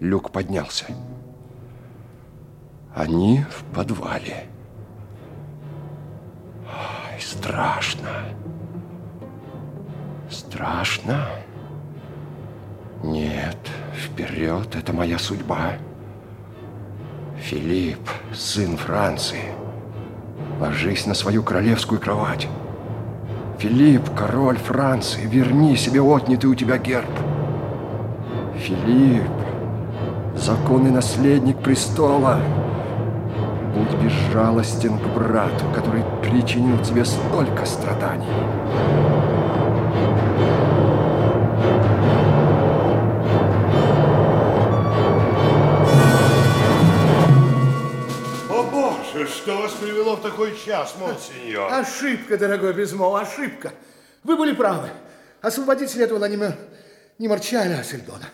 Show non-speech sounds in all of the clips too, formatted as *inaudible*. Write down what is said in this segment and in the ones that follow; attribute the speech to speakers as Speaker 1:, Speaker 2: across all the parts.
Speaker 1: Люк поднялся. Они в подвале. Ай, страшно. Страшно. Нет, вперед, это моя судьба. Филипп, сын Франции, ложись на свою королевскую кровать. Филипп, король Франции, верни себе отнятый у тебя герб. Филипп, законный наследник престола, будь безжалостен к брату, который причинил тебе столько страданий.
Speaker 2: О, Боже, что вас привело в такой час, монсеньор?
Speaker 3: Ошибка, дорогой Безмо, ошибка. Вы были правы. Освободить следовало не, М- не Марчаля, а Сельдона.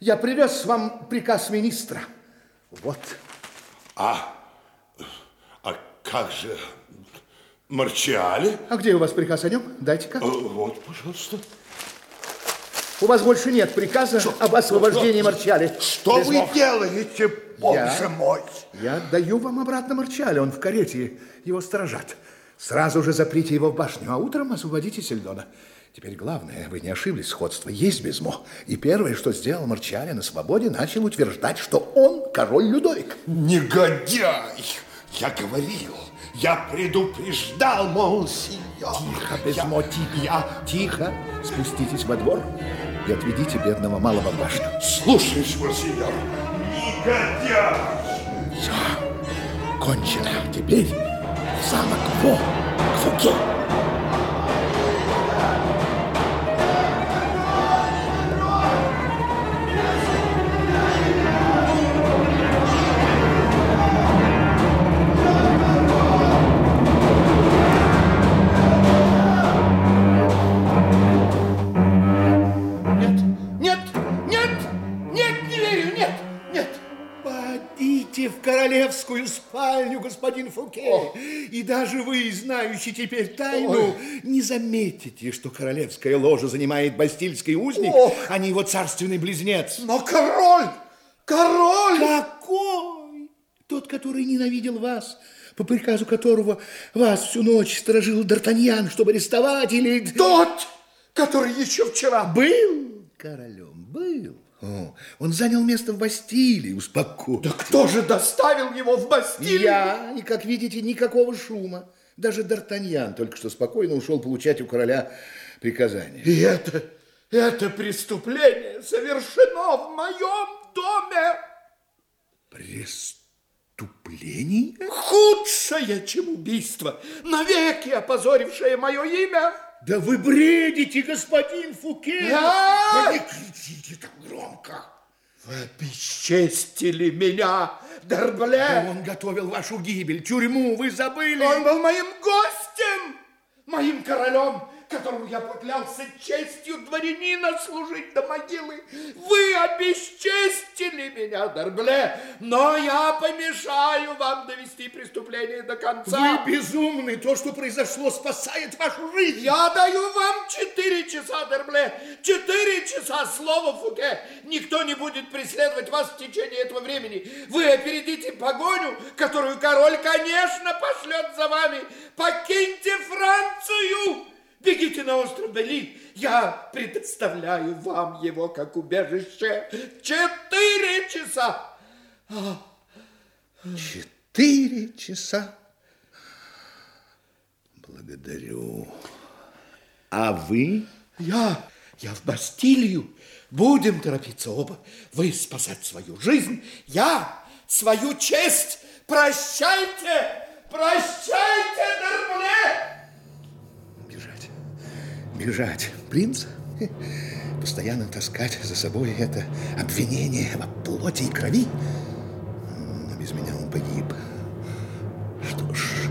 Speaker 3: Я привез вам приказ министра. Вот.
Speaker 2: А, а как же Марчали?
Speaker 3: А где у вас приказ о нем? Дайте-ка.
Speaker 2: Э, Вот, пожалуйста.
Speaker 3: У вас больше нет приказа об освобождении Марчали.
Speaker 2: Что вы делаете, боже мой?
Speaker 3: Я даю вам обратно Марчаля. Он в карете. Его сторожат. Сразу же заприте его в башню, а утром освободите Сельдона. Теперь главное, вы не ошиблись, сходство есть Безмо. И первое, что сделал Марчаля на свободе, начал утверждать, что он король Людовик.
Speaker 2: Негодяй! Я говорил, я предупреждал, монсеньор.
Speaker 3: Тихо, Безмо, тихо. Я... Тихо. Спуститесь во двор и отведите бедного малого в башню.
Speaker 2: Слушаюсь, монсеньор. Негодяй!
Speaker 3: Все, кончено. Теперь в замок Во, к Фуке. Пойдите в королевскую спальню, господин Фуке. И даже вы, знающий теперь тайну, не заметите, что королевская ложа занимает бастильский узник,
Speaker 4: Ох.
Speaker 3: а не его царственный близнец.
Speaker 4: Но король, король!
Speaker 3: Какой? Тот, который ненавидел вас, по приказу которого вас всю ночь сторожил Д'Артаньян, чтобы арестовать или...
Speaker 4: Тот, который еще вчера
Speaker 3: Был королем, был. О, он занял место в Бастилии, успокойся.
Speaker 4: Да кто же доставил его в Бастилию?
Speaker 3: Я, и, как видите, никакого шума. Даже Д'Артаньян только что спокойно ушел получать у короля приказания.
Speaker 4: И это, это преступление совершено в моем доме.
Speaker 3: Преступление?
Speaker 4: Худшее, чем убийство, навеки опозорившее мое имя.
Speaker 3: Да вы бредите, господин Фуке!
Speaker 4: Я?
Speaker 3: Да не кричите так громко!
Speaker 4: Вы обесчестили меня,
Speaker 3: Да
Speaker 4: Д'Арбле.
Speaker 3: он готовил вашу гибель, тюрьму, вы забыли?
Speaker 4: Он был моим гостем, моим королем, которому я поклялся честью дворянина служить до могилы. Вы обесчестили меня, Д'Арбле, но я помешаю вам довести преступление до конца.
Speaker 3: Вы безумны, то, что произошло, спасает вашу жизнь.
Speaker 4: Я даю вам четыре часа, Дербле. Четыре часа, слово Фуке. Никто не будет преследовать вас в течение этого времени. Вы опередите погоню, которую король, конечно, пошлет за вами. Покиньте Францию. Бегите на остров Бели. Я предоставляю вам его как убежище. Четыре часа.
Speaker 3: Четыре часа. Благодарю. А вы?
Speaker 4: Я, я в Бастилию. Будем торопиться оба. Вы спасать свою жизнь, я свою честь. Прощайте, прощайте, Д'Арбле!
Speaker 3: Бежать. Бежать. Принц? Хе, *laughs* Постоянно таскать за собой это обвинение во плоти и крови. Но без меня он погиб. Что ж,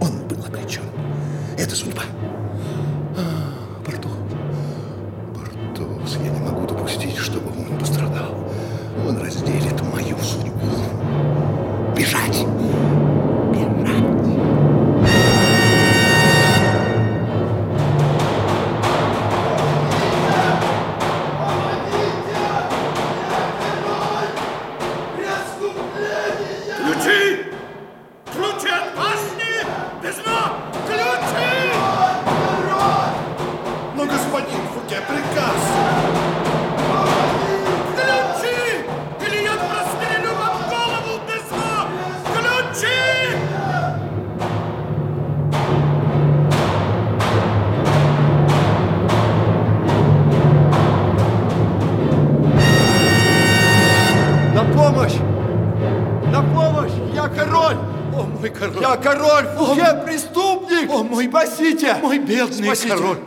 Speaker 3: он был обречен. Это судьба. А, Портос. Портос, я не могу допустить, чтобы
Speaker 5: На помощь! На помощь! Я король!
Speaker 4: О, мой король!
Speaker 5: Я король! Фуке преступник!
Speaker 4: О, мой...
Speaker 5: Спасите!
Speaker 4: Мой бедный
Speaker 5: Спасите!
Speaker 4: король!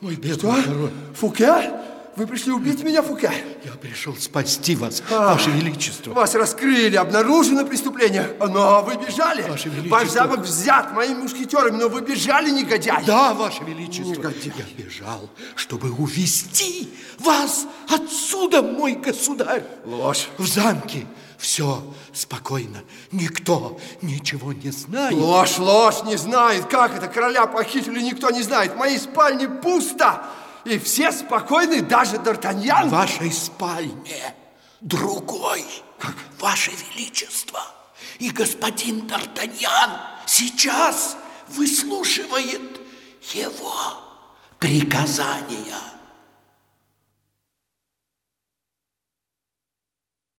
Speaker 4: Мой бедный
Speaker 5: Что?
Speaker 4: король!
Speaker 5: Фуке? Вы пришли убить меня, Фуке?
Speaker 4: Я пришел спасти вас,
Speaker 5: А,
Speaker 4: ваше величество.
Speaker 5: Вас раскрыли, обнаружено преступление, но вы бежали.
Speaker 4: Ваше Величество.
Speaker 5: Ваш замок взят моими мушкетерами, но вы бежали, негодяй.
Speaker 4: Да, ваше величество.
Speaker 5: Негодяй.
Speaker 4: Я бежал, чтобы увести вас отсюда, мой государь.
Speaker 5: Ложь.
Speaker 4: В замке все спокойно. Никто ничего не знает.
Speaker 5: Ложь, ложь, не знает. Как это короля похитили, никто не знает. В моей спальне пусто. И все спокойны, даже Д'Артаньян.
Speaker 4: В вашей спальне другой, как ваше величество. И господин Д'Артаньян сейчас выслушивает его приказания.